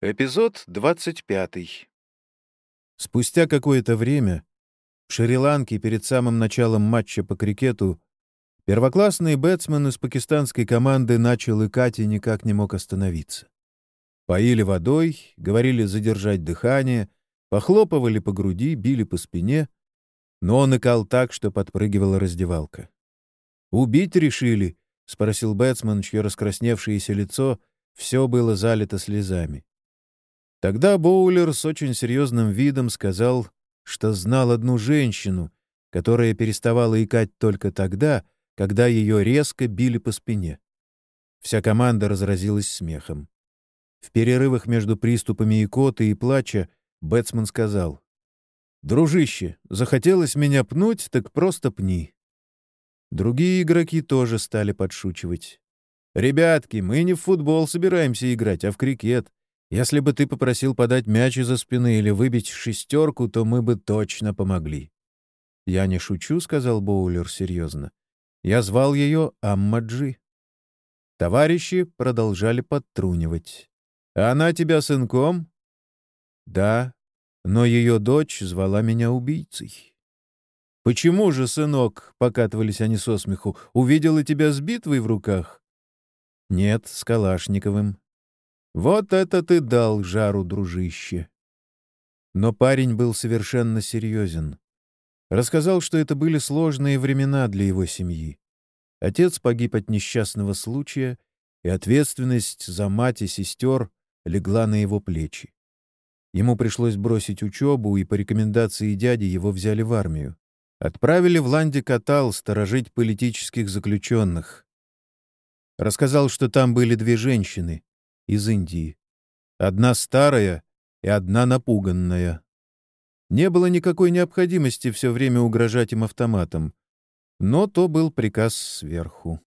Эпизод 25. Спустя какое-то время в Шри-Ланке перед самым началом матча по крикету первоклассный бэтсмен из пакистанской команды начал икать и никак не мог остановиться. Поили водой, говорили задержать дыхание, похлопывали по груди, били по спине, но он икал так, что подпрыгивала раздевалка. «Убить решили?» — спросил бэтсмен, чье раскрасневшееся лицо все было залито слезами. Тогда Боулер с очень серьезным видом сказал, что знал одну женщину, которая переставала икать только тогда, когда ее резко били по спине. Вся команда разразилась смехом. В перерывах между приступами икоты и плача Бэтсман сказал, «Дружище, захотелось меня пнуть, так просто пни». Другие игроки тоже стали подшучивать. «Ребятки, мы не в футбол собираемся играть, а в крикет. Если бы ты попросил подать мяч из-за спины или выбить шестерку, то мы бы точно помогли. «Я не шучу», — сказал Боулер серьезно. «Я звал ее Аммаджи». Товарищи продолжали подтрунивать. «А она тебя сынком?» «Да, но ее дочь звала меня убийцей». «Почему же, сынок?» — покатывались они со смеху. «Увидела тебя с битвой в руках?» «Нет, с Калашниковым. Вот это ты дал жару, дружище. Но парень был совершенно серьезен. Рассказал, что это были сложные времена для его семьи. Отец погиб от несчастного случая, и ответственность за мать и сестер легла на его плечи. Ему пришлось бросить учебу, и по рекомендации дяди его взяли в армию. Отправили в Ланди-Катал сторожить политических заключенных. Рассказал, что там были две женщины, из Индии. Одна старая и одна напуганная. Не было никакой необходимости все время угрожать им автоматом, но то был приказ сверху.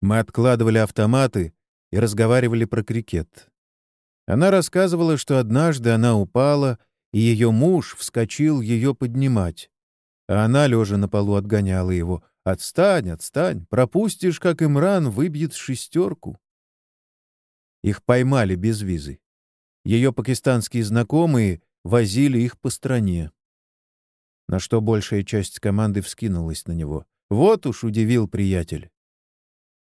Мы откладывали автоматы и разговаривали про крикет. Она рассказывала, что однажды она упала, и ее муж вскочил ее поднимать. А она, лежа на полу, отгоняла его. «Отстань, отстань! Пропустишь, как Имран выбьет шестерку!» Их поймали без визы. Ее пакистанские знакомые возили их по стране. На что большая часть команды вскинулась на него. Вот уж удивил приятель.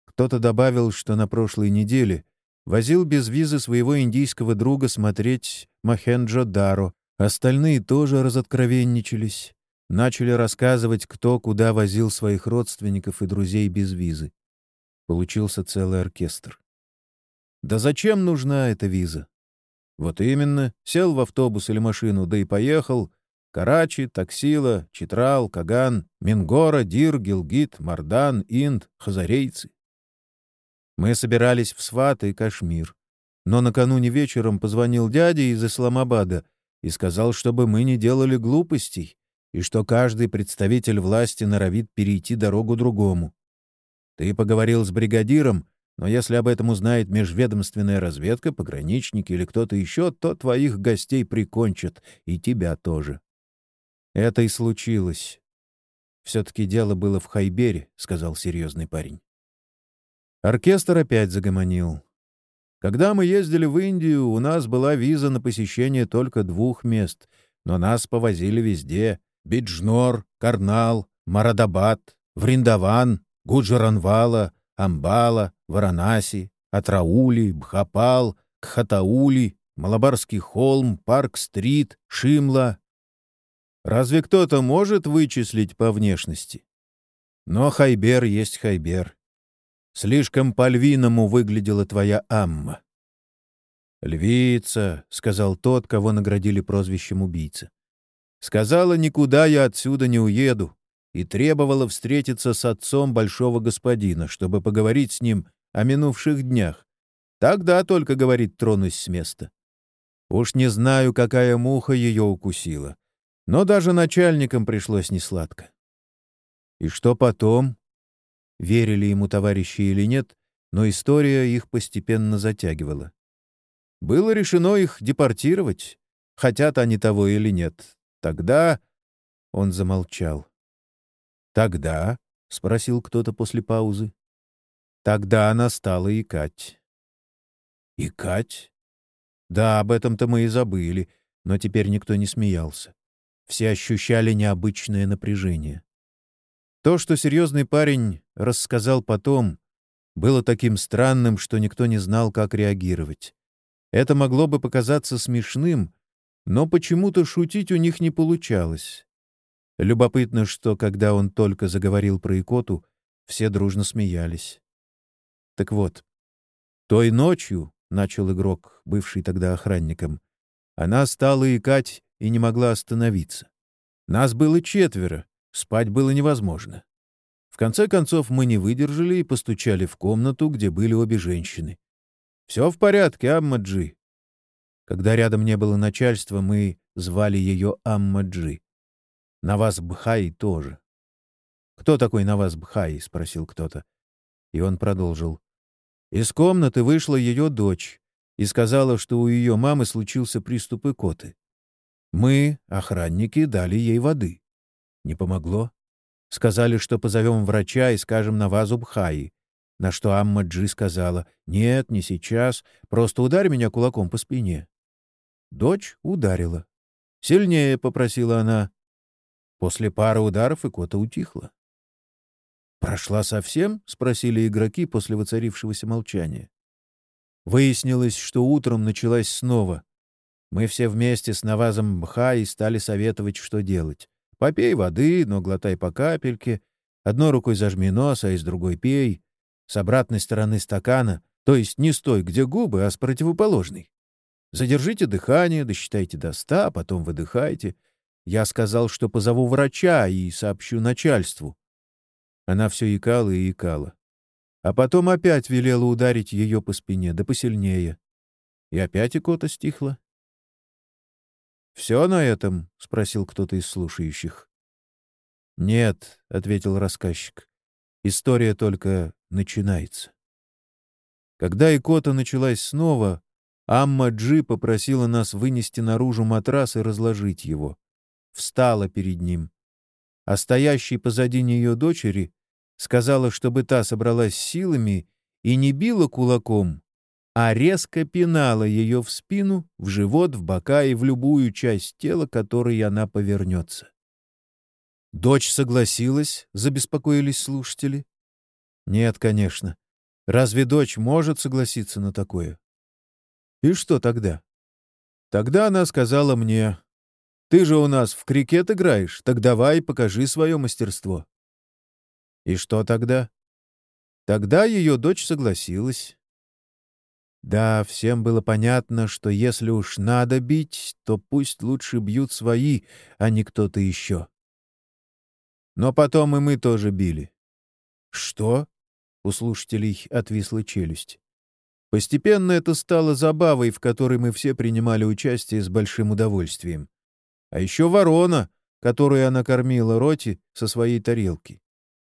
Кто-то добавил, что на прошлой неделе возил без визы своего индийского друга смотреть Махенджо-Даро. Остальные тоже разоткровенничались. Начали рассказывать, кто куда возил своих родственников и друзей без визы. Получился целый оркестр. Да зачем нужна эта виза? Вот именно, сел в автобус или машину, да и поехал. Карачи, Таксила, Читрал, Каган, Мингора, Дир, Гилгит, Мардан, Инд, Хазарейцы. Мы собирались в Сват и Кашмир. Но накануне вечером позвонил дядя из Исламабада и сказал, чтобы мы не делали глупостей, и что каждый представитель власти норовит перейти дорогу другому. Ты поговорил с бригадиром, но если об этом узнает межведомственная разведка, пограничники или кто-то еще, то твоих гостей прикончат, и тебя тоже. Это и случилось. Все-таки дело было в Хайбере, — сказал серьезный парень. Оркестр опять загомонил. Когда мы ездили в Индию, у нас была виза на посещение только двух мест, но нас повозили везде — Биджнор, Карнал, Марадабад, Вриндаван, Гуджаранвала, Амбала, Варанаси, Атраули, Бхапал, Кхатаули, Малабарский холм, Парк-стрит, Шимла. Разве кто-то может вычислить по внешности? Но Хайбер есть Хайбер. Слишком по-львиному выглядела твоя Амма. «Львица», — сказал тот, кого наградили прозвищем убийца. «Сказала, никуда я отсюда не уеду, и требовала встретиться с отцом большого господина, чтобы поговорить с ним о минувших днях. Тогда только, говорит, тронусь с места. Уж не знаю, какая муха ее укусила, но даже начальникам пришлось несладко. И что потом? Верили ему товарищи или нет, но история их постепенно затягивала. Было решено их депортировать, хотят они того или нет. Тогда он замолчал. «Тогда?» — спросил кто-то после паузы. Тогда она стала икать. «Икать?» Да, об этом-то мы и забыли, но теперь никто не смеялся. Все ощущали необычное напряжение. То, что серьезный парень рассказал потом, было таким странным, что никто не знал, как реагировать. Это могло бы показаться смешным, но почему-то шутить у них не получалось. Любопытно, что, когда он только заговорил про икоту, все дружно смеялись. Так вот, той ночью, — начал игрок, бывший тогда охранником, — она стала икать и не могла остановиться. Нас было четверо, спать было невозможно. В конце концов мы не выдержали и постучали в комнату, где были обе женщины. «Все в порядке, Аммаджи». Когда рядом не было начальства, мы звали ее Аммаджи. Наваз Бхай тоже. «Кто такой Наваз Бхай?» — спросил кто-то. И он продолжил. Из комнаты вышла ее дочь и сказала, что у ее мамы случился приступ икоты. Мы, охранники, дали ей воды. Не помогло. Сказали, что позовем врача и скажем на вазу Бхаи. На что Амма Джи сказала, «Нет, не сейчас, просто ударь меня кулаком по спине». Дочь ударила. «Сильнее», — попросила она. После пары ударов икота утихла. «Прошла совсем?» — спросили игроки после воцарившегося молчания. Выяснилось, что утром началась снова. Мы все вместе с Навазом Бхай стали советовать, что делать. Попей воды, но глотай по капельке. Одной рукой зажми нос, а из другой пей. С обратной стороны стакана, то есть не с той, где губы, а с противоположной. Задержите дыхание, досчитайте до ста, а потом выдыхайте. Я сказал, что позову врача и сообщу начальству. Она все икала и икала. А потом опять велела ударить ее по спине, да посильнее. И опять икота стихла. «Все на этом?» — спросил кто-то из слушающих. «Нет», — ответил рассказчик. «История только начинается». Когда икота началась снова, Амма Джи попросила нас вынести наружу матрас и разложить его. Встала перед ним. А стоящей позади нее дочери сказала, чтобы та собралась силами и не била кулаком, а резко пинала ее в спину, в живот, в бока и в любую часть тела, которой она повернется. Дочь согласилась, забеспокоились слушатели. Нет, конечно. Разве дочь может согласиться на такое? И что тогда? Тогда она сказала мне, «Ты же у нас в крикет играешь, так давай покажи свое мастерство». И что тогда? Тогда ее дочь согласилась. Да, всем было понятно, что если уж надо бить, то пусть лучше бьют свои, а не кто-то еще. Но потом и мы тоже били. Что? У слушателей отвисла челюсть. Постепенно это стало забавой, в которой мы все принимали участие с большим удовольствием. А еще ворона, которую она кормила Роти со своей тарелки.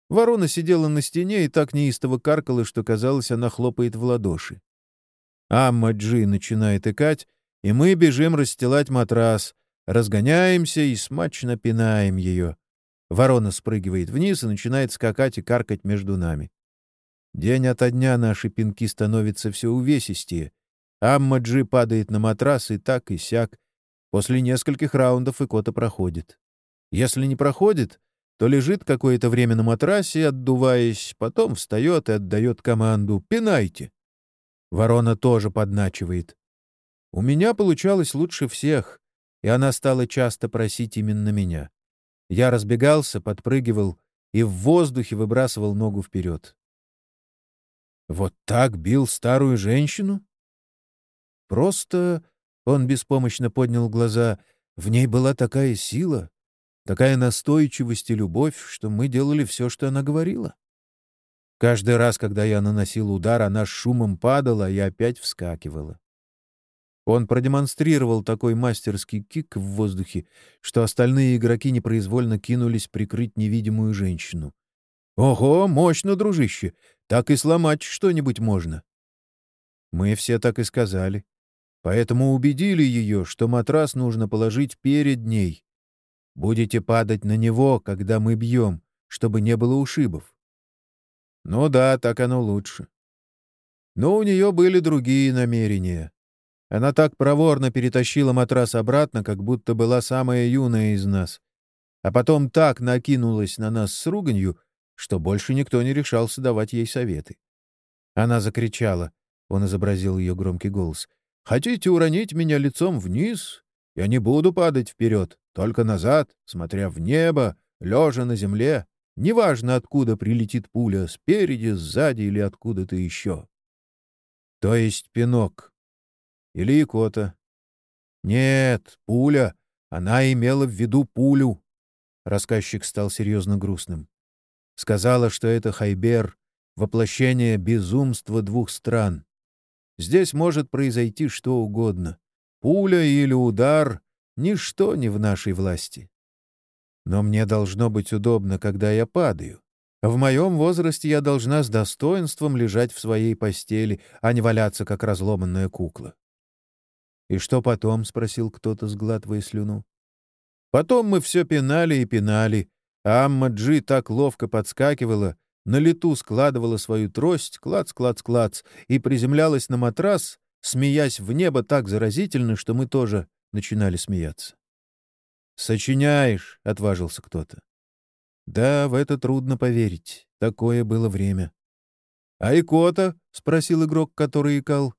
Ворона сидела на стене и так неистово каркала, что казалось, она хлопает в ладоши. Амма Джи начинает икать, и мы бежим расстилать матрас, разгоняемся и смачно пинаем ее. Ворона спрыгивает вниз и начинает скакать и каркать между нами. День ото дня наши пинки становятся все увесистее. Амма Джи падает на матрас и так, и сяк. После нескольких раундов икота проходит. Если не проходит, то лежит какое-то время на матрасе, отдуваясь, потом встает и отдает команду «Пинайте!». Ворона тоже подначивает. У меня получалось лучше всех, и она стала часто просить именно меня. Я разбегался, подпрыгивал и в воздухе выбрасывал ногу вперед. Вот так бил старую женщину? Просто он беспомощно поднял глаза. В ней была такая сила, такая настойчивость и любовь, что мы делали все, что она говорила. Каждый раз, когда я наносил удар, она шумом падала и опять вскакивала. Он продемонстрировал такой мастерский кик в воздухе, что остальные игроки непроизвольно кинулись прикрыть невидимую женщину. «Ого, мощно, дружище! Так и сломать что-нибудь можно!» Мы все так и сказали. Поэтому убедили ее, что матрас нужно положить перед ней, Будете падать на него, когда мы бьем, чтобы не было ушибов. Ну да, так оно лучше. Но у нее были другие намерения. Она так проворно перетащила матрас обратно, как будто была самая юная из нас. А потом так накинулась на нас с руганью, что больше никто не решался давать ей советы. Она закричала. Он изобразил ее громкий голос. «Хотите уронить меня лицом вниз? Я не буду падать вперед, только назад, смотря в небо, лежа на земле. Неважно, откуда прилетит пуля, спереди, сзади или откуда-то еще». То есть пинок. Или икота. Нет, пуля. Она имела в виду пулю. Рассказчик стал серьезно грустным. Сказала, что это Хайбер — воплощение безумства двух стран. Здесь может произойти что угодно. Пуля или удар — ничто не в нашей власти. Но мне должно быть удобно, когда я падаю. В моем возрасте я должна с достоинством лежать в своей постели, а не валяться, как разломанная кукла. «И что потом?» — спросил кто-то, сглатывая слюну. «Потом мы все пинали и пинали, а Амма Джи так ловко подскакивала, на лету складывала свою трость, клац-клац-клац, и приземлялась на матрас, смеясь в небо так заразительно, что мы тоже начинали смеяться. «Сочиняешь», — отважился кто-то. Да, в это трудно поверить. Такое было время. — А икота? — спросил игрок, который икал.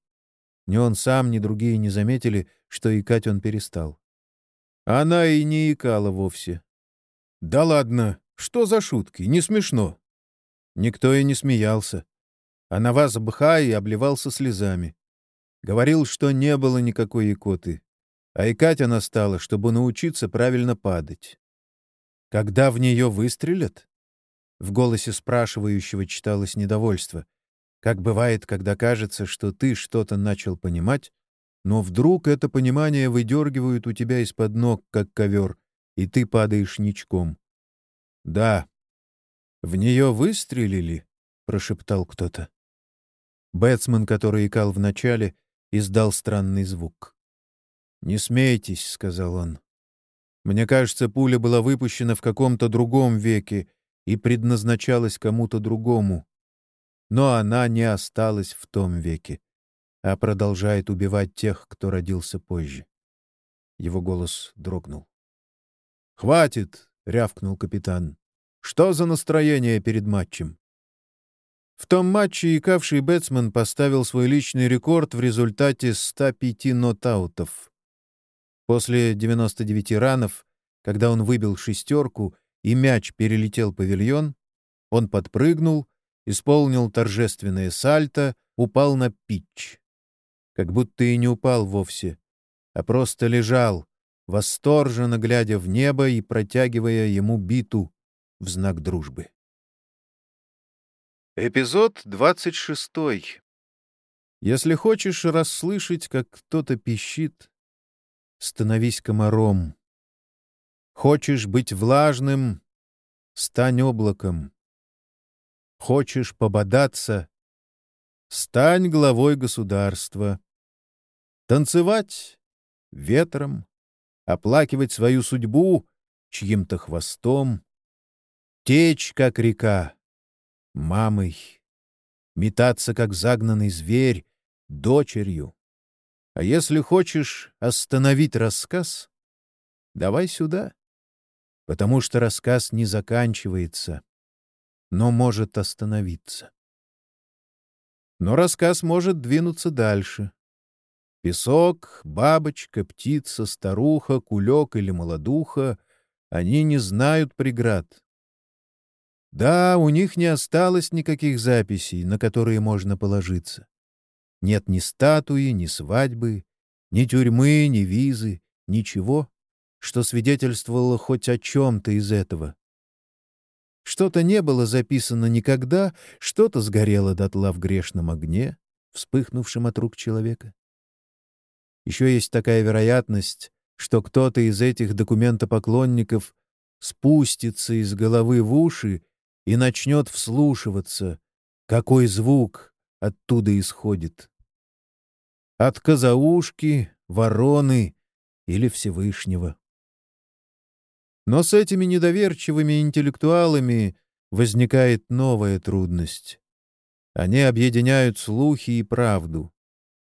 Ни он сам, ни другие не заметили, что икать он перестал. Она и не икала вовсе. — Да ладно, что за шутки, не смешно. Никто и не смеялся. А на вас бха и обливался слезами. Говорил, что не было никакой икоты. А икать она стала, чтобы научиться правильно падать. Когда в нее выстрелят? В голосе спрашивающего читалось недовольство. Как бывает, когда кажется, что ты что-то начал понимать, но вдруг это понимание выдергивают у тебя из-под ног, как ковер, и ты падаешь ничком. «Да». «В нее выстрелили?» — прошептал кто-то. Бэтсман, который икал вначале, издал странный звук. «Не смейтесь», — сказал он. Мне кажется, пуля была выпущена в каком-то другом веке и предназначалась кому-то другому. Но она не осталась в том веке, а продолжает убивать тех, кто родился позже. Его голос дрогнул. «Хватит!» — рявкнул капитан. «Что за настроение перед матчем?» В том матче икавший бэтсмен поставил свой личный рекорд в результате 105 нотаутов. После 99 ранов, когда он выбил шестерку и мяч перелетел павильон, он подпрыгнул, исполнил торжественное сальто, упал на питч. Как будто и не упал вовсе, а просто лежал, восторженно глядя в небо и протягивая ему биту в знак дружбы. Эпизод 26. Если хочешь расслышать, как кто-то пищит, становись комаром. Хочешь быть влажным — стань облаком. Хочешь пободаться — стань главой государства. Танцевать — ветром, оплакивать свою судьбу чьим-то хвостом, течь, как река, мамой, метаться, как загнанный зверь, дочерью. А если хочешь остановить рассказ, давай сюда, потому что рассказ не заканчивается, но может остановиться. Но рассказ может двинуться дальше. Песок, бабочка, птица, старуха, кулек или молодуха — они не знают преград. Да, у них не осталось никаких записей, на которые можно положиться. Нет ни статуи, ни свадьбы, ни тюрьмы, ни визы, ничего, что свидетельствовало хоть о чем-то из этого. Что-то не было записано никогда, что-то сгорело дотла в грешном огне, вспыхнувшем от рук человека. Еще есть такая вероятность, что кто-то из этих документопоклонников спустится из головы в уши и начнет вслушиваться, какой звук оттуда исходит. От казаушки, вороны или Всевышнего. Но с этими недоверчивыми интеллектуалами возникает новая трудность. Они объединяют слухи и правду.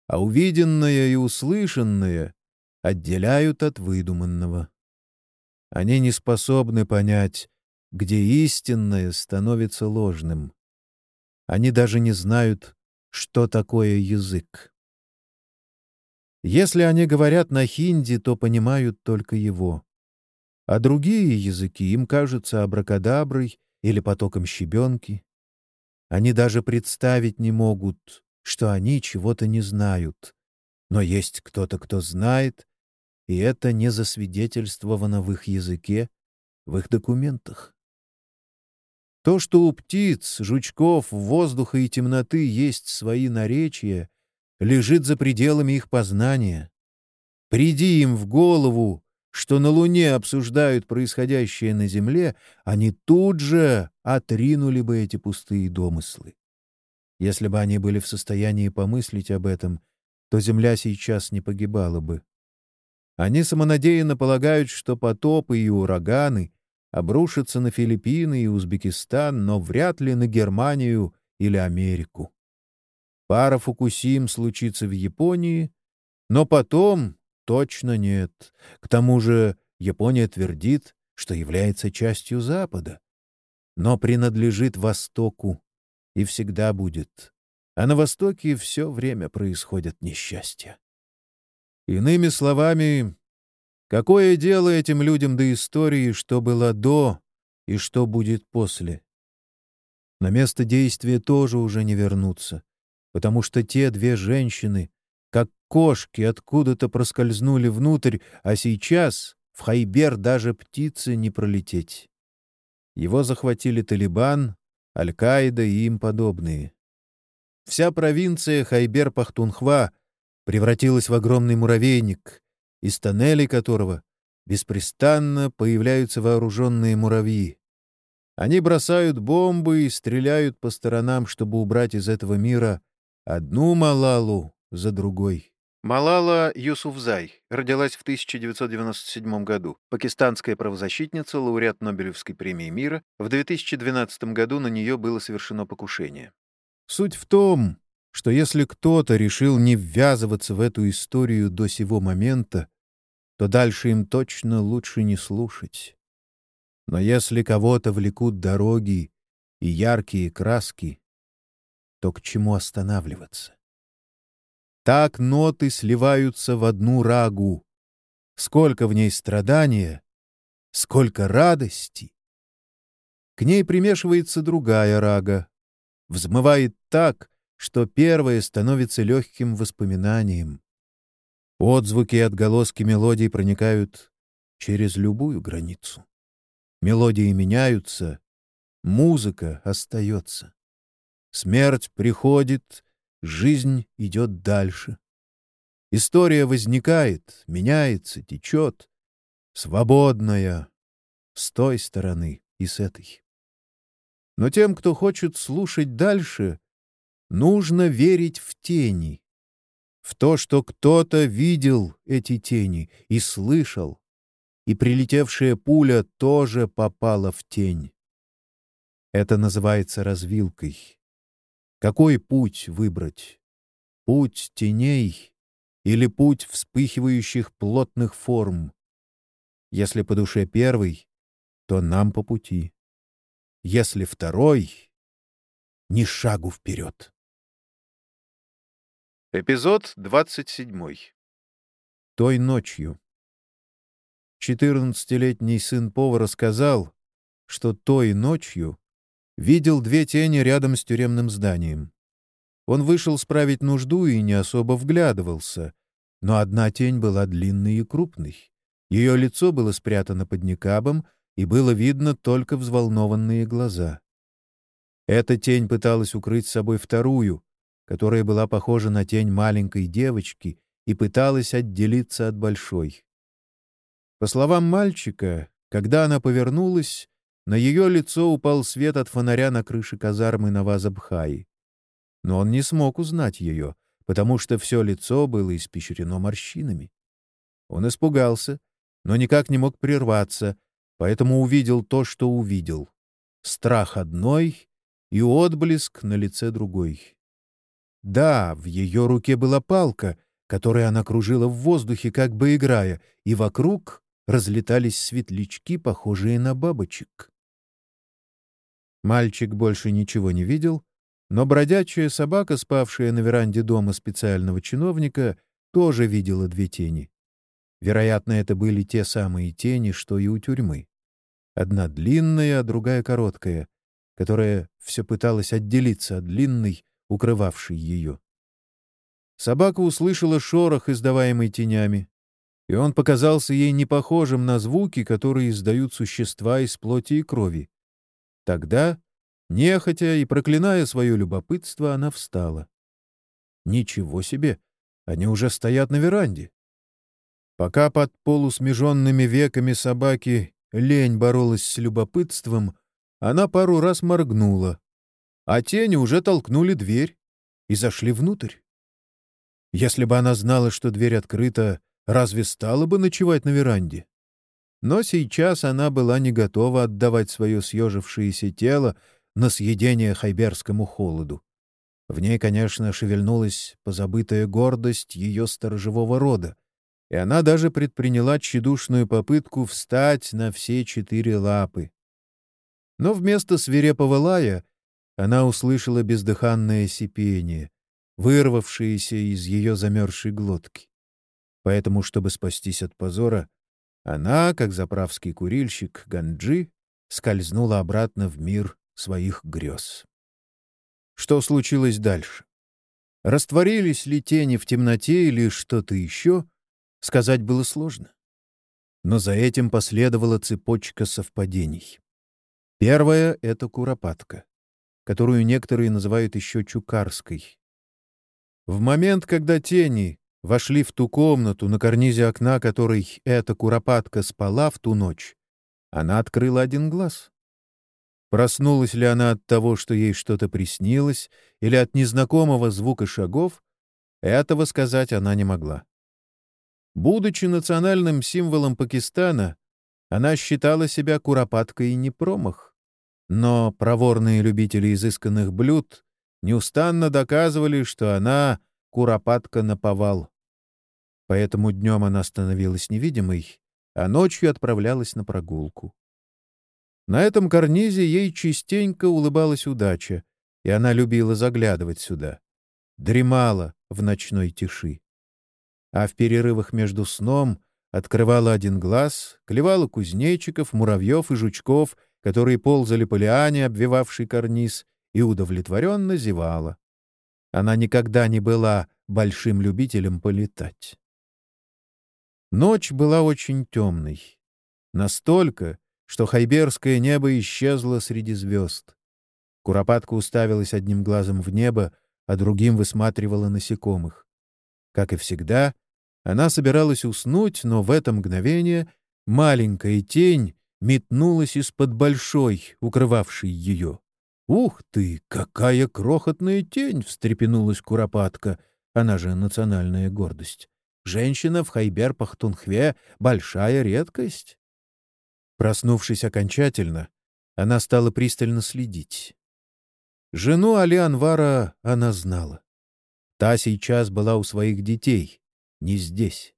а увиденное и услышанное отделяют от выдуманного. Они не способны понять, где истинное становится ложным. Они даже не знают, что такое язык. Если они говорят на хинди, то понимают только его. А другие языки им кажутся абракадаброй или потоком щебенки. Они даже представить не могут, что они чего-то не знают. Но есть кто-то, кто знает, и это не засвидетельствовано в их языке, в их документах. То, что у птиц, жучков, воздуха и темноты есть свои наречия, лежит за пределами их познания. Приди им в голову, что на Луне обсуждают происходящее на Земле, они тут же отринули бы эти пустые домыслы. Если бы они были в состоянии помыслить об этом, то Земля сейчас не погибала бы. Они самонадеянно полагают, что потопы и ураганы обрушатся на Филиппины и Узбекистан, но вряд ли на Германию или Америку. Пара Фукусим случится в Японии, но потом точно нет. К тому же Япония твердит, что является частью Запада, но принадлежит Востоку и всегда будет. А на Востоке все время происходят несчастья. Иными словами, какое дело этим людям до истории, что было до и что будет после? На место действия тоже уже не вернуться потому что те две женщины, как кошки, откуда-то проскользнули внутрь, а сейчас в Хайбер даже птицы не пролететь. Его захватили Талибан, Аль-Каида и им подобные. Вся провинция Хайбер-Пахтунхва превратилась в огромный муравейник, из тоннелей которого беспрестанно появляются вооруженные муравьи. Они бросают бомбы и стреляют по сторонам, чтобы убрать из этого мира Одну Малалу за другой. Малала Юсуфзай родилась в 1997 году. Пакистанская правозащитница, лауреат Нобелевской премии мира. В 2012 году на нее было совершено покушение. Суть в том, что если кто-то решил не ввязываться в эту историю до сего момента, то дальше им точно лучше не слушать. Но если кого-то влекут дороги и яркие краски, то к чему останавливаться? Так ноты сливаются в одну рагу. Сколько в ней страдания, сколько радости. К ней примешивается другая рага. Взмывает так, что первое становится легким воспоминанием. Отзвуки и отголоски мелодий проникают через любую границу. Мелодии меняются, музыка остается. Смерть приходит, жизнь идет дальше. История возникает, меняется, течет. Свободная. С той стороны и с этой. Но тем, кто хочет слушать дальше, нужно верить в тени. В то, что кто-то видел эти тени и слышал, и прилетевшая пуля тоже попала в тень. Это называется развилкой. Какой путь выбрать? Путь теней или путь вспыхивающих плотных форм? Если по душе первый, то нам по пути. Если второй — ни шагу вперед. Эпизод 27. Той ночью. Четырнадцатилетний сын повара сказал, что той ночью видел две тени рядом с тюремным зданием. Он вышел справить нужду и не особо вглядывался, но одна тень была длинной и крупной. Ее лицо было спрятано под никабом, и было видно только взволнованные глаза. Эта тень пыталась укрыть собой вторую, которая была похожа на тень маленькой девочки и пыталась отделиться от большой. По словам мальчика, когда она повернулась, на ее лицо упал свет от фонаря на крыше казармы Навазабхаи. Но он не смог узнать ее, потому что все лицо было испещрено морщинами. Он испугался, но никак не мог прерваться, поэтому увидел то, что увидел. Страх одной и отблеск на лице другой. Да, в ее руке была палка, которой она кружила в воздухе, как бы играя, и вокруг разлетались светлячки, похожие на бабочек. Мальчик больше ничего не видел, но бродячая собака, спавшая на веранде дома специального чиновника, тоже видела две тени. Вероятно, это были те самые тени, что и у тюрьмы. Одна длинная, а другая короткая, которая все пыталась отделиться от длинной, укрывавшей ее. Собака услышала шорох, издаваемый тенями, и он показался ей не похожим на звуки, которые издают существа из плоти и крови. Тогда, нехотя и проклиная свое любопытство, она встала. Ничего себе! Они уже стоят на веранде. Пока под полусмеженными веками собаки лень боролась с любопытством, она пару раз моргнула, а тени уже толкнули дверь и зашли внутрь. Если бы она знала, что дверь открыта, разве стала бы ночевать на веранде? Но сейчас она была не готова отдавать свое съежившееся тело на съедение хайберскому холоду. В ней, конечно, шевельнулась позабытая гордость ее сторожевого рода, и она даже предприняла тщедушную попытку встать на все четыре лапы. Но вместо свирепого лая она услышала бездыханное сипение, вырвавшееся из ее замерзшей глотки. Поэтому, чтобы спастись от позора, она, как заправский курильщик Ганджи, скользнула обратно в мир своих грез. Что случилось дальше? Растворились ли тени в темноте или что-то еще, сказать было сложно. Но за этим последовала цепочка совпадений. Первое — это куропатка, которую некоторые называют еще чукарской. В момент, когда тени вошли в ту комнату, на карнизе окна которой эта куропатка спала в ту ночь, она открыла один глаз. Проснулась ли она от того, что ей что-то приснилось, или от незнакомого звука шагов, этого сказать она не могла. Будучи национальным символом Пакистана, она считала себя куропаткой и не промах. Но проворные любители изысканных блюд неустанно доказывали, что она куропатка на повал. Поэтому днем она становилась невидимой, а ночью отправлялась на прогулку. На этом карнизе ей частенько улыбалась удача, и она любила заглядывать сюда. Дремала в ночной тиши. А в перерывах между сном открывала один глаз, клевала кузнечиков, муравьев и жучков, которые ползали по лиане, обвивавшей карниз, и удовлетворенно зевала. Она никогда не была большим любителем полетать. Ночь была очень темной. Настолько, что хайберское небо исчезло среди звезд. Куропатка уставилась одним глазом в небо, а другим высматривала насекомых. Как и всегда, она собиралась уснуть, но в это мгновение маленькая тень метнулась из-под большой, укрывавшей ее. «Ух ты, какая крохотная тень!» — встрепенулась Куропатка. Она же национальная гордость. «Женщина в Хайбер-Пахтунхве — большая редкость». Проснувшись окончательно, она стала пристально следить. Жену Али Анвара она знала. Та сейчас была у своих детей, не здесь.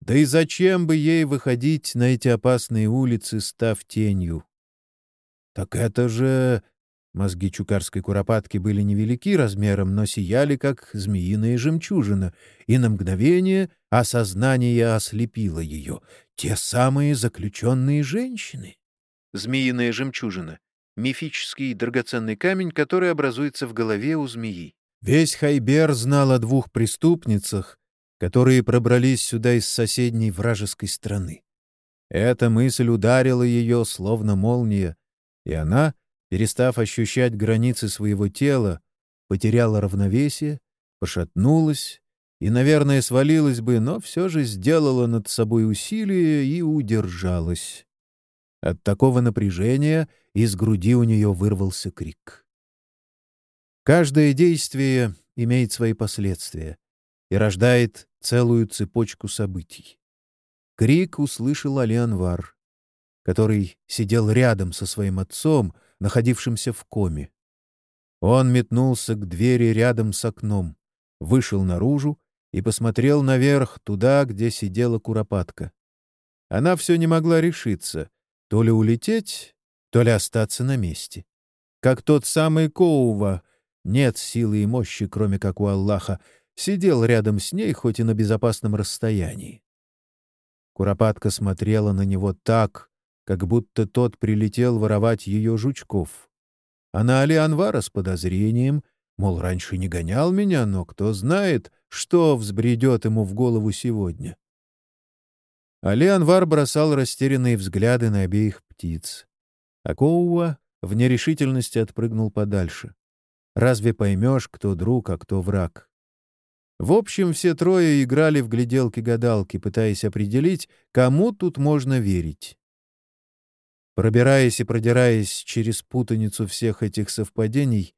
Да и зачем бы ей выходить на эти опасные улицы, став тенью? Так это же... Мозги чукарской куропатки были невелики размером, но сияли, как змеиная жемчужина, и на мгновение осознание ослепило ее. Те самые заключенные женщины. Змеиная жемчужина — мифический драгоценный камень, который образуется в голове у змеи. Весь Хайбер знал о двух преступницах, которые пробрались сюда из соседней вражеской страны. Эта мысль ударила ее, словно молния, и она, перестав ощущать границы своего тела, потеряла равновесие, пошатнулась и, наверное, свалилась бы, но все же сделала над собой усилие и удержалась. От такого напряжения из груди у нее вырвался крик. Каждое действие имеет свои последствия и рождает целую цепочку событий. Крик услышал Али Анвар, который сидел рядом со своим отцом, находившимся в коме. Он метнулся к двери рядом с окном, вышел наружу и посмотрел наверх, туда, где сидела куропатка. Она все не могла решиться, то ли улететь, то ли остаться на месте. Как тот самый Коува, нет силы и мощи, кроме как у Аллаха, сидел рядом с ней, хоть и на безопасном расстоянии. Куропатка смотрела на него так, как будто тот прилетел воровать ее жучков. А на Али Анвара с подозрением, мол, раньше не гонял меня, но кто знает, что взбредет ему в голову сегодня. Али Анвар бросал растерянные взгляды на обеих птиц. А Коуа в нерешительности отпрыгнул подальше. Разве поймешь, кто друг, а кто враг? В общем, все трое играли в гляделки-гадалки, пытаясь определить, кому тут можно верить. Пробираясь и продираясь через путаницу всех этих совпадений,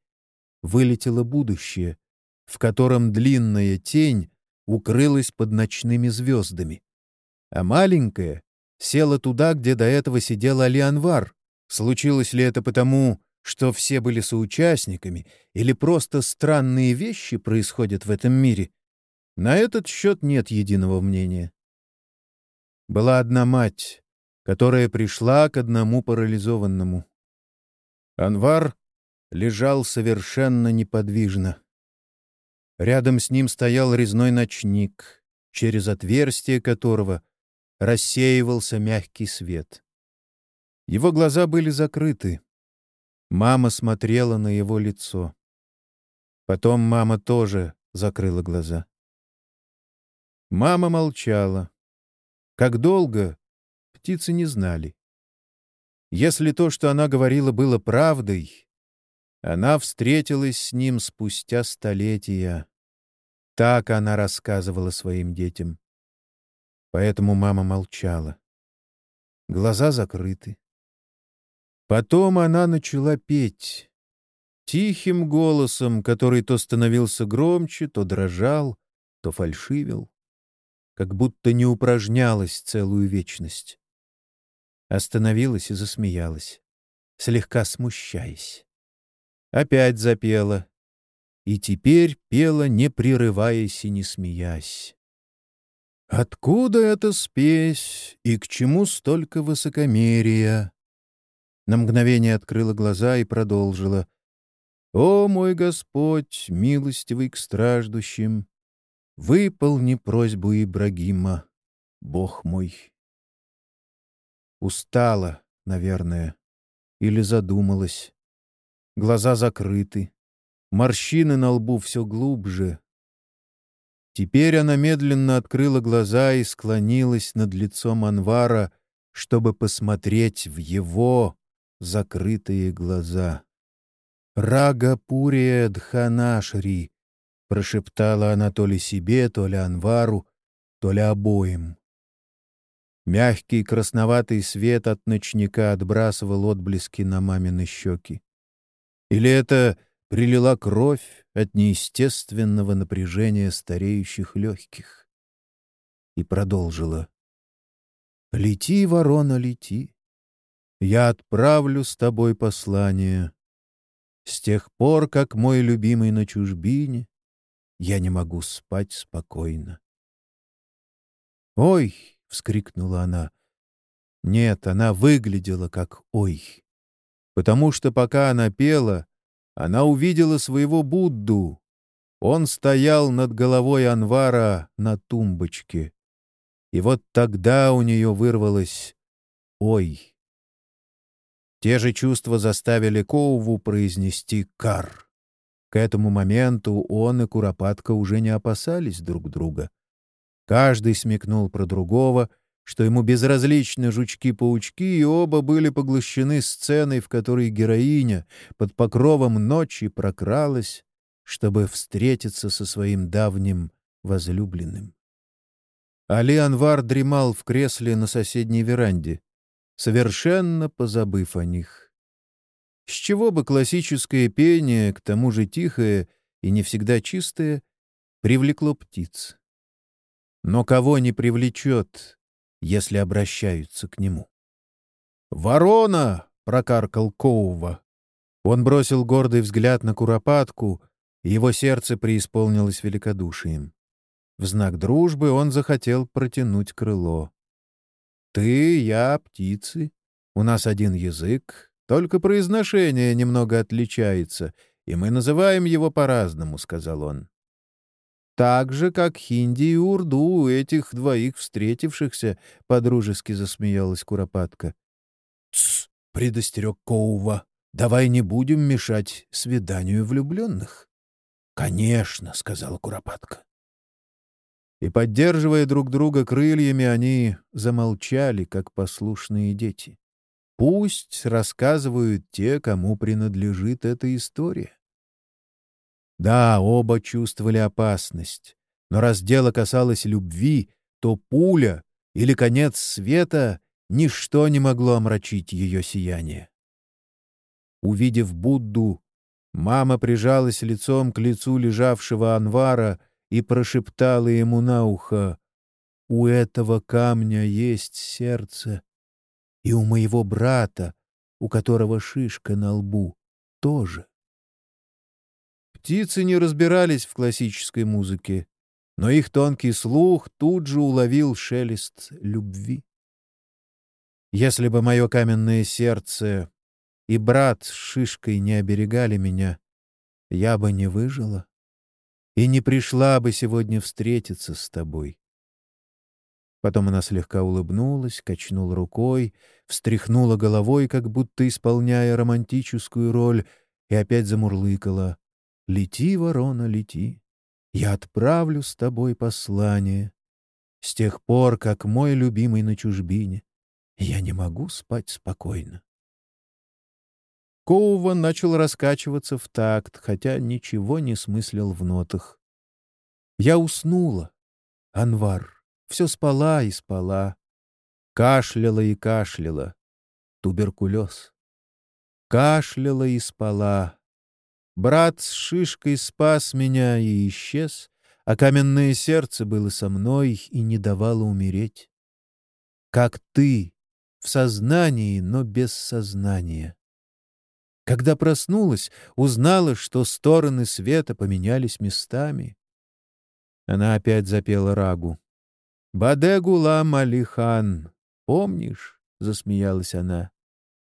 вылетело будущее, в котором длинная тень укрылась под ночными звездами, а маленькая села туда, где до этого сидел Алианвар. Случилось ли это потому, что все были соучастниками, или просто странные вещи происходят в этом мире, на этот счет нет единого мнения. Была одна мать, которая пришла к одному парализованному. Анвар лежал совершенно неподвижно. Рядом с ним стоял резной ночник, через отверстие которого рассеивался мягкий свет. Его глаза были закрыты. Мама смотрела на его лицо. Потом мама тоже закрыла глаза. Мама молчала. Как долго, птицы не знали. Если то, что она говорила, было правдой, она встретилась с ним спустя столетия. Так она рассказывала своим детям. Поэтому мама молчала. Глаза закрыты. Потом она начала петь. Тихим голосом, который то становился громче, то дрожал, то фальшивил. Как будто не упражнялась целую вечность. Остановилась и засмеялась, слегка смущаясь. Опять запела. И теперь пела, не прерываясь и не смеясь. Откуда эта спесь и к чему столько высокомерия? На мгновение открыла глаза и продолжила. «О, мой Господь, милостивый к страждущим, выполни просьбу Ибрагима, Бог мой». Устала, наверное, или задумалась. Глаза закрыты, морщины на лбу все глубже. Теперь она медленно открыла глаза и склонилась над лицом Анвара, чтобы посмотреть в его закрытые глаза. «Рага Пурия Дханашри», — прошептала она то ли себе, то ли Анвару, то ли обоим. Мягкий красноватый свет от ночника отбрасывал отблески на мамины щеки. Или это прилила кровь от неестественного напряжения стареющих легких? И продолжила. «Лети, ворона, лети. Я отправлю с тобой послание. С тех пор, как мой любимый на чужбине, я не могу спать спокойно. «Ой!» — вскрикнула она. Нет, она выглядела как «ой». Потому что пока она пела, она увидела своего Будду. Он стоял над головой Анвара на тумбочке. И вот тогда у нее вырвалось «Ой!» Те же чувства заставили Коуву произнести «кар». К этому моменту он и Куропатка уже не опасались друг друга. Каждый смекнул про другого, что ему безразличны жучки-паучки, и оба были поглощены сценой, в которой героиня под покровом ночи прокралась, чтобы встретиться со своим давним возлюбленным. Али Анвар дремал в кресле на соседней веранде совершенно позабыв о них. С чего бы классическое пение, к тому же тихое и не всегда чистое, привлекло птиц? Но кого не привлечет, если обращаются к нему? «Ворона!» — прокаркал Коува. Он бросил гордый взгляд на Куропатку, и его сердце преисполнилось великодушием. В знак дружбы он захотел протянуть крыло. «Ты, я, птицы. У нас один язык, только произношение немного отличается, и мы называем его по-разному», — сказал он. «Так же, как хинди и урду этих двоих встретившихся», — подружески засмеялась Куропатка. «Тсс!» — предостерег Коува. «Давай не будем мешать свиданию влюбленных». «Конечно», — сказала Куропатка. И, поддерживая друг друга крыльями, они замолчали, как послушные дети. Пусть рассказывают те, кому принадлежит эта история. Да, оба чувствовали опасность, но раз дело касалось любви, то пуля или конец света — ничто не могло омрачить ее сияние. Увидев Будду, мама прижалась лицом к лицу лежавшего Анвара и прошептала ему на ухо «У этого камня есть сердце, и у моего брата, у которого шишка на лбу, тоже». Птицы не разбирались в классической музыке, но их тонкий слух тут же уловил шелест любви. Если бы мое каменное сердце и брат с шишкой не оберегали меня, я бы не выжила и не пришла бы сегодня встретиться с тобой. Потом она слегка улыбнулась, качнула рукой, встряхнула головой, как будто исполняя романтическую роль, и опять замурлыкала. «Лети, ворона, лети, я отправлю с тобой послание. С тех пор, как мой любимый на чужбине, я не могу спать спокойно». Коува начал раскачиваться в такт, хотя ничего не смыслил в нотах. Я уснула, Анвар. Все спала и спала. Кашляла и кашляла. Туберкулез. Кашляла и спала. Брат с шишкой спас меня и исчез, а каменное сердце было со мной и не давало умереть. Как ты, в сознании, но без сознания. Когда проснулась, узнала, что стороны света поменялись местами. Она опять запела рагу. «Баде Малихан, помнишь?» — засмеялась она.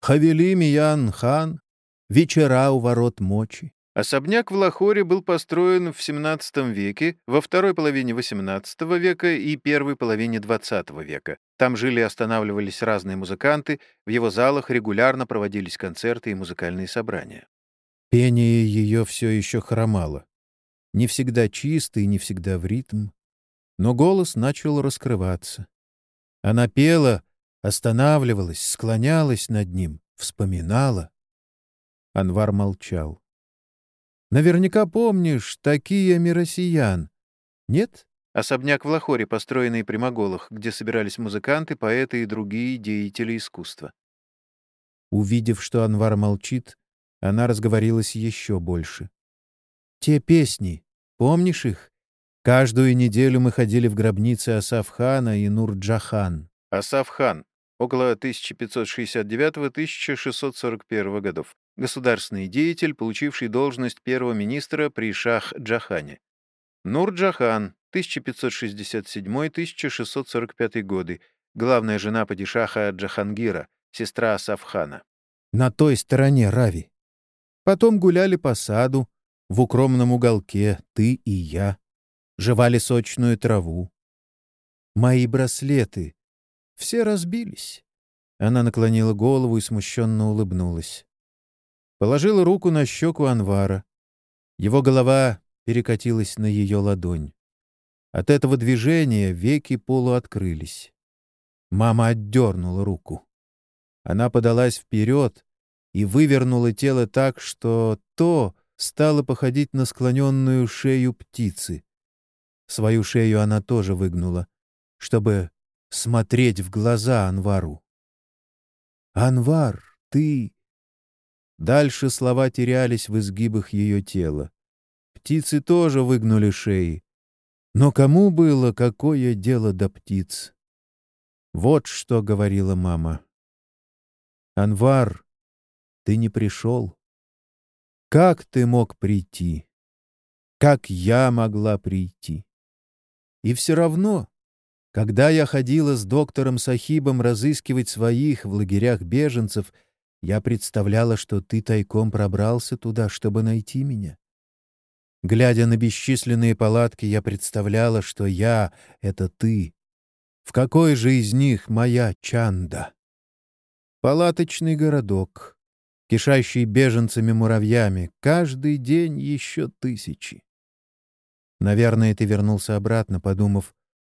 «Хавели Миян хан, вечера у ворот мочи». Особняк в Лахоре был построен в XVII веке, во второй половине XVIII века и первой половине XX века. Там жили и останавливались разные музыканты, в его залах регулярно проводились концерты и музыкальные собрания. Пение ее все еще хромало. Не всегда чисто и не всегда в ритм но голос начал раскрываться. Она пела, останавливалась, склонялась над ним, вспоминала. Анвар молчал. «Наверняка помнишь такие миросиян, нет?» Особняк в Лахоре, построенный при Моголах, где собирались музыканты, поэты и другие деятели искусства. Увидев, что Анвар молчит, она разговорилась еще больше. «Те песни, помнишь их? Каждую неделю мы ходили в гробницы Асафхана и Нурджахан. Асафхан. Около 1569-1641 годов. Государственный деятель, получивший должность первого министра при Шах-Джахане. Нурджахан. 1567-1645 годы. Главная жена падишаха Джахангира, сестра Асафхана. На той стороне Рави. Потом гуляли по саду, в укромном уголке, ты и я жевали сочную траву. Мои браслеты. Все разбились. Она наклонила голову и смущенно улыбнулась. Положила руку на щеку Анвара. Его голова перекатилась на ее ладонь. От этого движения веки полуоткрылись. Мама отдернула руку. Она подалась вперед и вывернула тело так, что то стало походить на склоненную шею птицы. Свою шею она тоже выгнула, чтобы смотреть в глаза Анвару. «Анвар, ты...» Дальше слова терялись в изгибах ее тела. Птицы тоже выгнули шеи. Но кому было какое дело до птиц? Вот что говорила мама. «Анвар, ты не пришел. Как ты мог прийти? Как я могла прийти? И все равно, когда я ходила с доктором Сахибом разыскивать своих в лагерях беженцев, я представляла, что ты тайком пробрался туда, чтобы найти меня. Глядя на бесчисленные палатки, я представляла, что я — это ты. В какой же из них моя Чанда? Палаточный городок, кишащий беженцами-муравьями, каждый день еще тысячи. Наверное, ты вернулся обратно, подумав,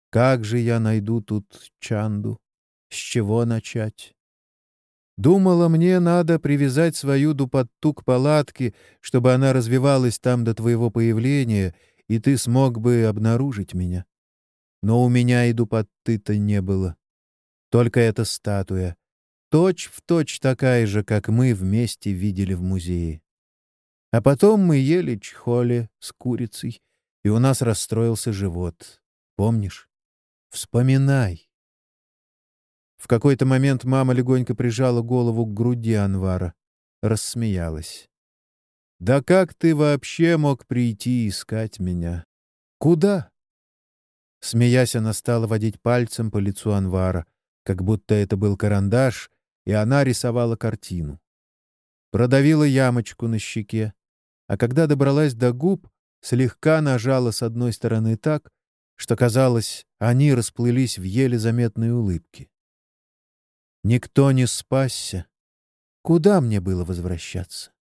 как же я найду тут Чанду, с чего начать? Думала, мне надо привязать свою дупатту к палатке, чтобы она развивалась там до твоего появления, и ты смог бы обнаружить меня. Но у меня и дупатты-то не было. Только эта статуя. Точь в точь такая же, как мы вместе видели в музее. А потом мы ели чхоле с курицей, и у нас расстроился живот. Помнишь? Вспоминай. В какой-то момент мама легонько прижала голову к груди Анвара, рассмеялась. «Да как ты вообще мог прийти искать меня? Куда?» Смеясь, она стала водить пальцем по лицу Анвара, как будто это был карандаш, и она рисовала картину. Продавила ямочку на щеке, а когда добралась до губ, слегка нажала с одной стороны так, что, казалось, они расплылись в еле заметной улыбке. Никто не спасся. Куда мне было возвращаться?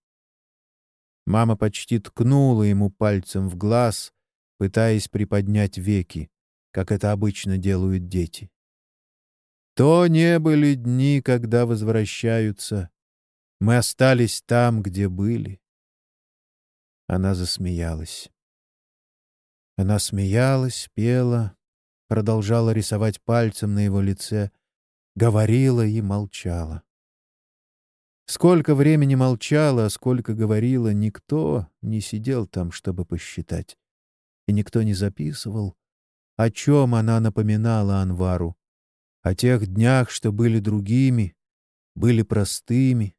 Мама почти ткнула ему пальцем в глаз, пытаясь приподнять веки, как это обычно делают дети. То не были дни, когда возвращаются. Мы остались там, где были. Она засмеялась. Она смеялась, пела, продолжала рисовать пальцем на его лице, говорила и молчала. Сколько времени молчала, а сколько говорила, никто не сидел там, чтобы посчитать. И никто не записывал, о чем она напоминала Анвару. О тех днях, что были другими, были простыми,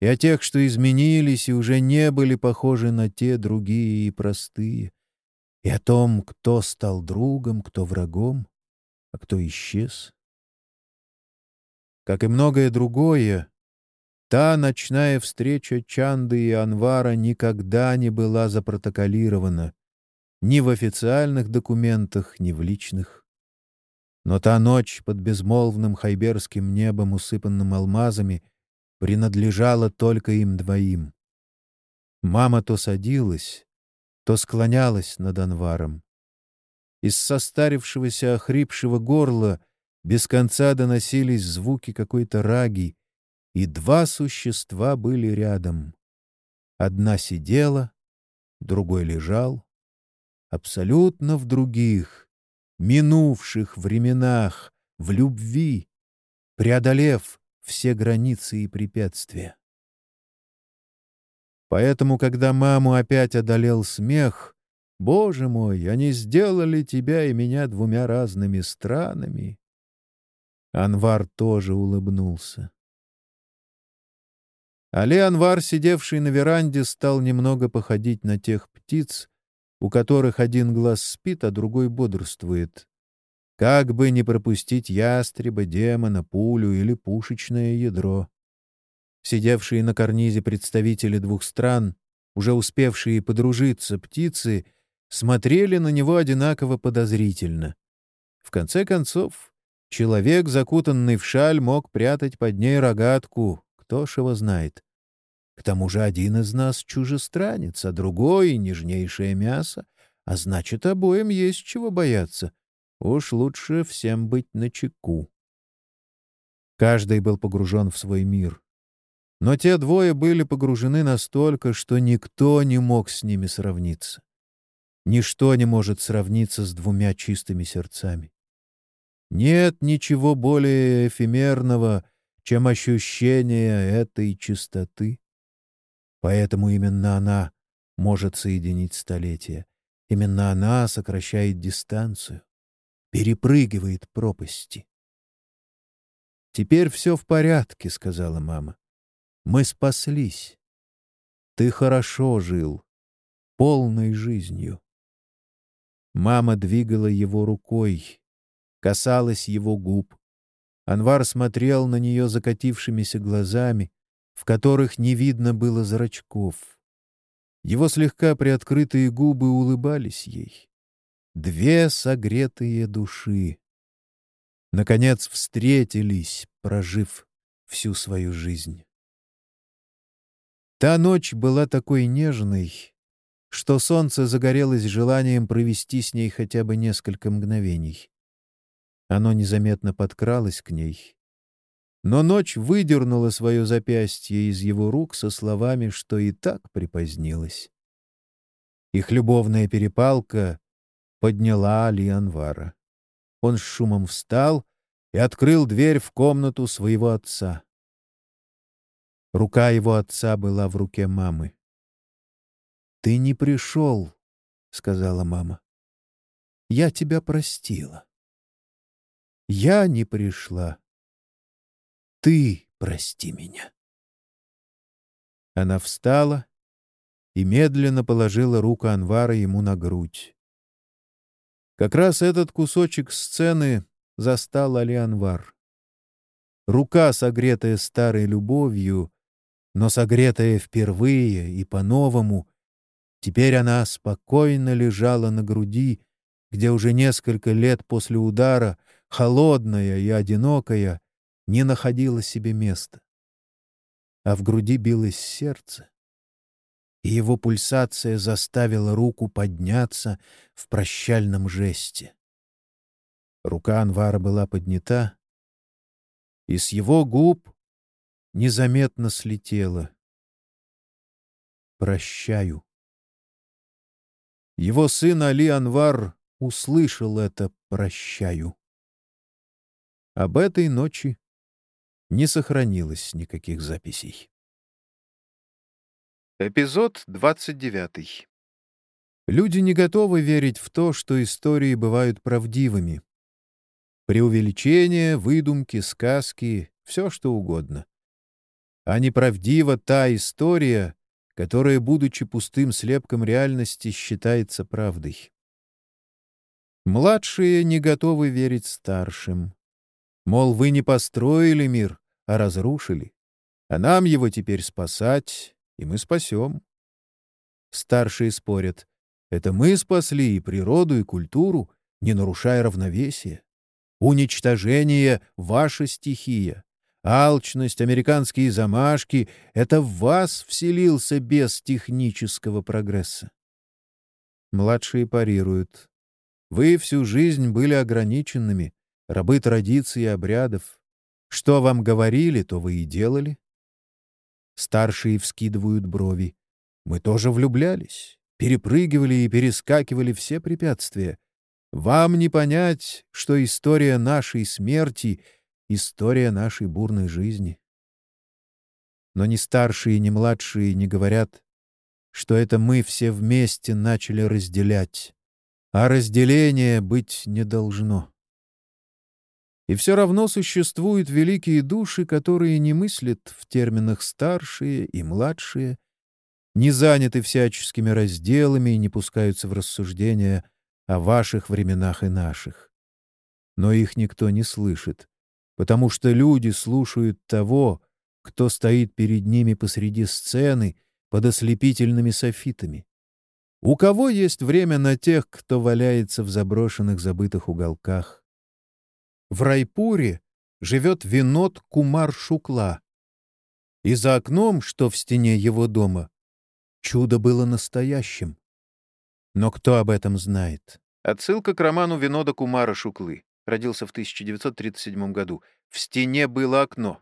и о тех, что изменились и уже не были похожи на те другие и простые, и о том, кто стал другом, кто врагом, а кто исчез. Как и многое другое, та ночная встреча Чанды и Анвара никогда не была запротоколирована ни в официальных документах, ни в личных. Но та ночь под безмолвным хайберским небом, усыпанным алмазами, принадлежала только им двоим. Мама то садилась, то склонялась над Анваром. Из состарившегося охрипшего горла без конца доносились звуки какой-то раги, и два существа были рядом. Одна сидела, другой лежал. Абсолютно в других, минувших временах, в любви, преодолев все границы и препятствия. Поэтому, когда маму опять одолел смех, «Боже мой, они сделали тебя и меня двумя разными странами!» Анвар тоже улыбнулся. Али Анвар, сидевший на веранде, стал немного походить на тех птиц, у которых один глаз спит, а другой бодрствует. Как бы не пропустить ястреба, демона, пулю или пушечное ядро. Сидевшие на карнизе представители двух стран, уже успевшие подружиться птицы, смотрели на него одинаково подозрительно. В конце концов, Человек, закутанный в шаль, мог прятать под ней рогатку, кто ж его знает. К тому же один из нас чужестранец, а другой — нежнейшее мясо, а значит, обоим есть чего бояться. Уж лучше всем быть начеку. Каждый был погружен в свой мир. Но те двое были погружены настолько, что никто не мог с ними сравниться. Ничто не может сравниться с двумя чистыми сердцами. Нет ничего более эфемерного, чем ощущение этой чистоты. Поэтому именно она может соединить столетия. Именно она сокращает дистанцию, перепрыгивает пропасти. «Теперь все в порядке», — сказала мама. «Мы спаслись. Ты хорошо жил, полной жизнью. Мама двигала его рукой, касалась его губ. Анвар смотрел на нее закатившимися глазами, в которых не видно было зрачков. Его слегка приоткрытые губы улыбались ей. Две согретые души. Наконец встретились, прожив всю свою жизнь. Та ночь была такой нежной, что солнце загорелось желанием провести с ней хотя бы несколько мгновений. Оно незаметно подкралось к ней. Но ночь выдернула свое запястье из его рук со словами, что и так припозднилась. Их любовная перепалка подняла Али Анвара. Он с шумом встал и открыл дверь в комнату своего отца. Рука его отца была в руке мамы. «Ты не пришел», — сказала мама. «Я тебя простила». «Я не пришла. Ты прости меня». Она встала и медленно положила руку Анвара ему на грудь. Как раз этот кусочек сцены застал Али Анвар. Рука, согретая старой любовью, но согретая впервые и по-новому, Теперь она спокойно лежала на груди, где уже несколько лет после удара, холодная и одинокая, не находила себе места. А в груди билось сердце, и его пульсация заставила руку подняться в прощальном жесте. Рука Анвара была поднята, и с его губ незаметно слетела. «Прощаю». Его сын Али Анвар услышал это «прощаю». Об этой ночи не сохранилось никаких записей. Эпизод 29. Люди не готовы верить в то, что истории бывают правдивыми. Преувеличения, выдумки, сказки — все что угодно. А неправдива та история, которое, будучи пустым слепком реальности, считается правдой. Младшие не готовы верить старшим. Мол, вы не построили мир, а разрушили. А нам его теперь спасать, и мы спасем. Старшие спорят. Это мы спасли и природу, и культуру, не нарушая равновесия. Уничтожение — ваша стихия. Алчность, американские замашки — это в вас вселился без технического прогресса. Младшие парируют. Вы всю жизнь были ограниченными, рабы традиций и обрядов. Что вам говорили, то вы и делали. Старшие вскидывают брови. Мы тоже влюблялись, перепрыгивали и перескакивали все препятствия. Вам не понять, что история нашей смерти — история нашей бурной жизни. Но ни старшие, ни младшие не говорят, что это мы все вместе начали разделять, а разделение быть не должно. И все равно существуют великие души, которые не мыслят в терминах «старшие» и «младшие», не заняты всяческими разделами и не пускаются в рассуждения о ваших временах и наших. Но их никто не слышит, потому что люди слушают того, кто стоит перед ними посреди сцены под ослепительными софитами. У кого есть время на тех, кто валяется в заброшенных забытых уголках? В Райпуре живет винот Кумар Шукла. И за окном, что в стене его дома, чудо было настоящим. Но кто об этом знает? Отсылка к роману Винода Кумара Шуклы родился в 1937 году. В стене было окно.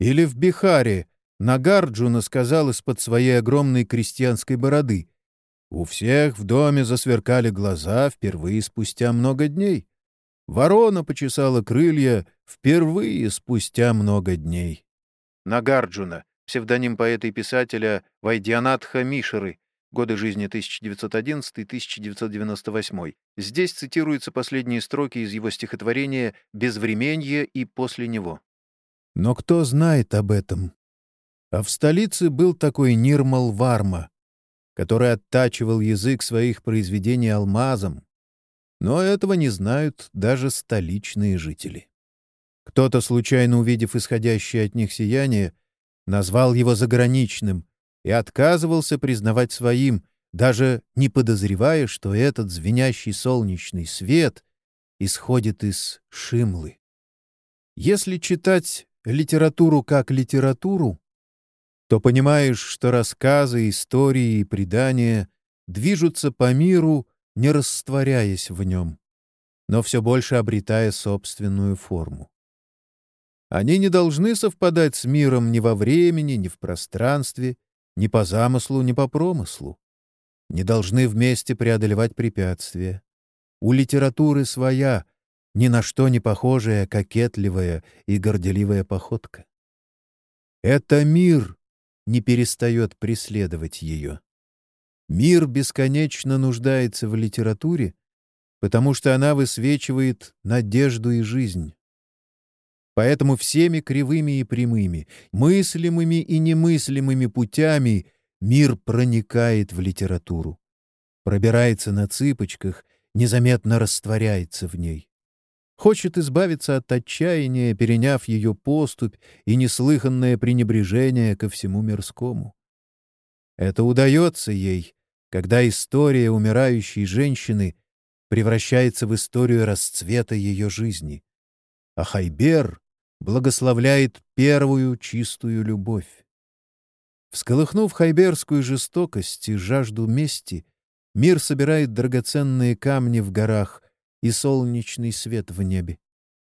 Или в Бихаре Нагарджуна сказал из-под своей огромной крестьянской бороды. У всех в доме засверкали глаза впервые спустя много дней. Ворона почесала крылья впервые спустя много дней. Нагарджуна, псевдоним поэта и писателя Вайдианатха Мишеры, годы жизни 1911-1998. Здесь цитируются последние строки из его стихотворения «Безвременье» и «После него». Но кто знает об этом? А в столице был такой Нирмал Варма, который оттачивал язык своих произведений алмазом. Но этого не знают даже столичные жители. Кто-то, случайно увидев исходящее от них сияние, назвал его заграничным и отказывался признавать своим, даже не подозревая, что этот звенящий солнечный свет исходит из Шимлы. Если читать литературу как литературу, то понимаешь, что рассказы, истории и предания движутся по миру, не растворяясь в нем, но все больше обретая собственную форму. Они не должны совпадать с миром ни во времени, ни в пространстве, ни по замыслу, ни по промыслу. Не должны вместе преодолевать препятствия. У литературы своя, ни на что не похожая, кокетливая и горделивая походка. Это мир не перестает преследовать ее. Мир бесконечно нуждается в литературе, потому что она высвечивает надежду и жизнь. Поэтому всеми кривыми и прямыми, мыслимыми и немыслимыми путями мир проникает в литературу, пробирается на цыпочках, незаметно растворяется в ней. Хочет избавиться от отчаяния, переняв ее поступь и неслыханное пренебрежение ко всему мирскому. Это удается ей, когда история умирающей женщины превращается в историю расцвета ее жизни. А Хайбер благословляет первую чистую любовь. Всколыхнув хайберскую жестокость и жажду мести, мир собирает драгоценные камни в горах и солнечный свет в небе.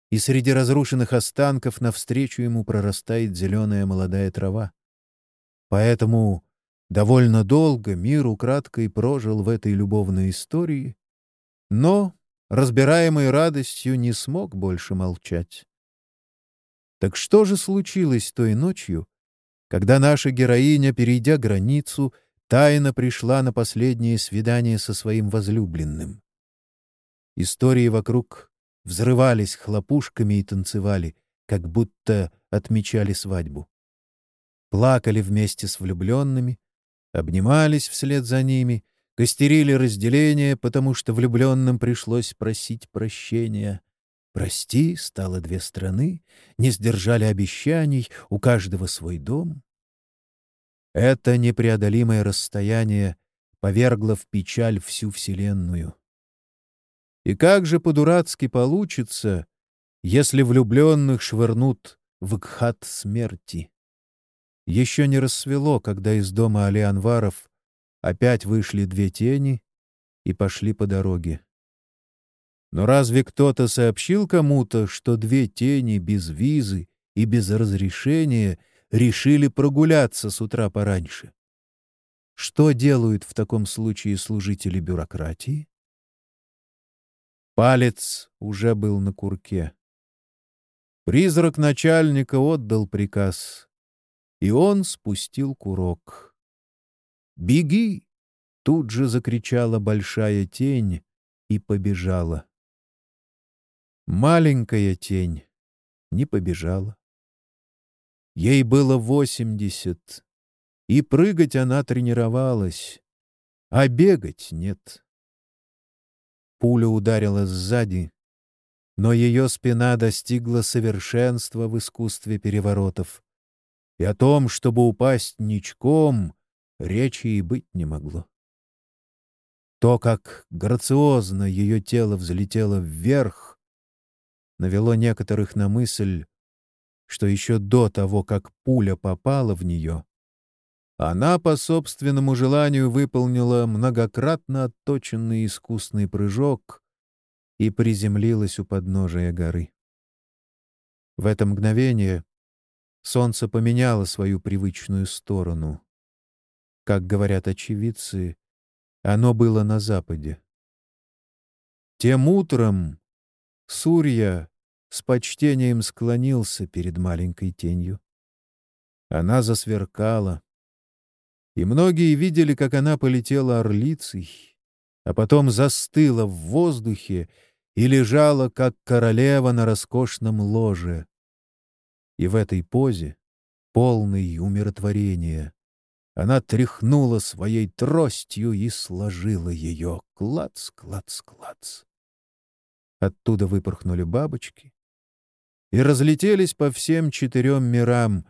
И среди разрушенных останков навстречу ему прорастает зеленая молодая трава. Поэтому довольно долго мир украдкой прожил в этой любовной истории, но, разбираемый радостью, не смог больше молчать. Так что же случилось той ночью, когда наша героиня, перейдя границу, тайно пришла на последнее свидание со своим возлюбленным? Истории вокруг взрывались хлопушками и танцевали, как будто отмечали свадьбу. Плакали вместе с влюбленными, обнимались вслед за ними, костерили разделение, потому что влюбленным пришлось просить прощения — Прости, стало две страны, не сдержали обещаний, у каждого свой дом. Это непреодолимое расстояние повергло в печаль всю Вселенную. И как же по-дурацки получится, если влюбленных швырнут в гхат смерти? Еще не рассвело, когда из дома Алианваров опять вышли две тени и пошли по дороге. Но разве кто-то сообщил кому-то, что две тени без визы и без разрешения решили прогуляться с утра пораньше? Что делают в таком случае служители бюрократии? Палец уже был на курке. Призрак начальника отдал приказ, и он спустил курок. «Беги!» — тут же закричала большая тень и побежала. Маленькая тень не побежала. Ей было восемьдесят, и прыгать она тренировалась, а бегать нет. Пуля ударила сзади, но ее спина достигла совершенства в искусстве переворотов, и о том, чтобы упасть ничком, речи и быть не могло. То, как грациозно ее тело взлетело вверх, навело некоторых на мысль, что еще до того, как пуля попала в нее, она по собственному желанию выполнила многократно отточенный искусный прыжок и приземлилась у подножия горы. В это мгновение солнце поменяло свою привычную сторону. Как говорят очевидцы, оно было на западе. Тем утром Сурья с почтением склонился перед маленькой тенью. Она засверкала, и многие видели, как она полетела орлицей, а потом застыла в воздухе и лежала, как королева на роскошном ложе. И в этой позе, полный умиротворения. Она тряхнула своей тростью и сложила ее. Клац, клац, клац. Оттуда выпорхнули бабочки и разлетелись по всем четырем мирам,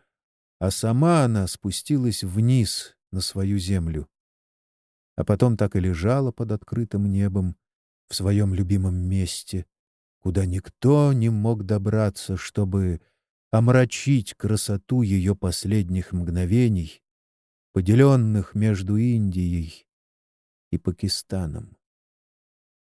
а сама она спустилась вниз на свою землю. А потом так и лежала под открытым небом в своем любимом месте, куда никто не мог добраться, чтобы омрачить красоту ее последних мгновений, поделенных между Индией и Пакистаном.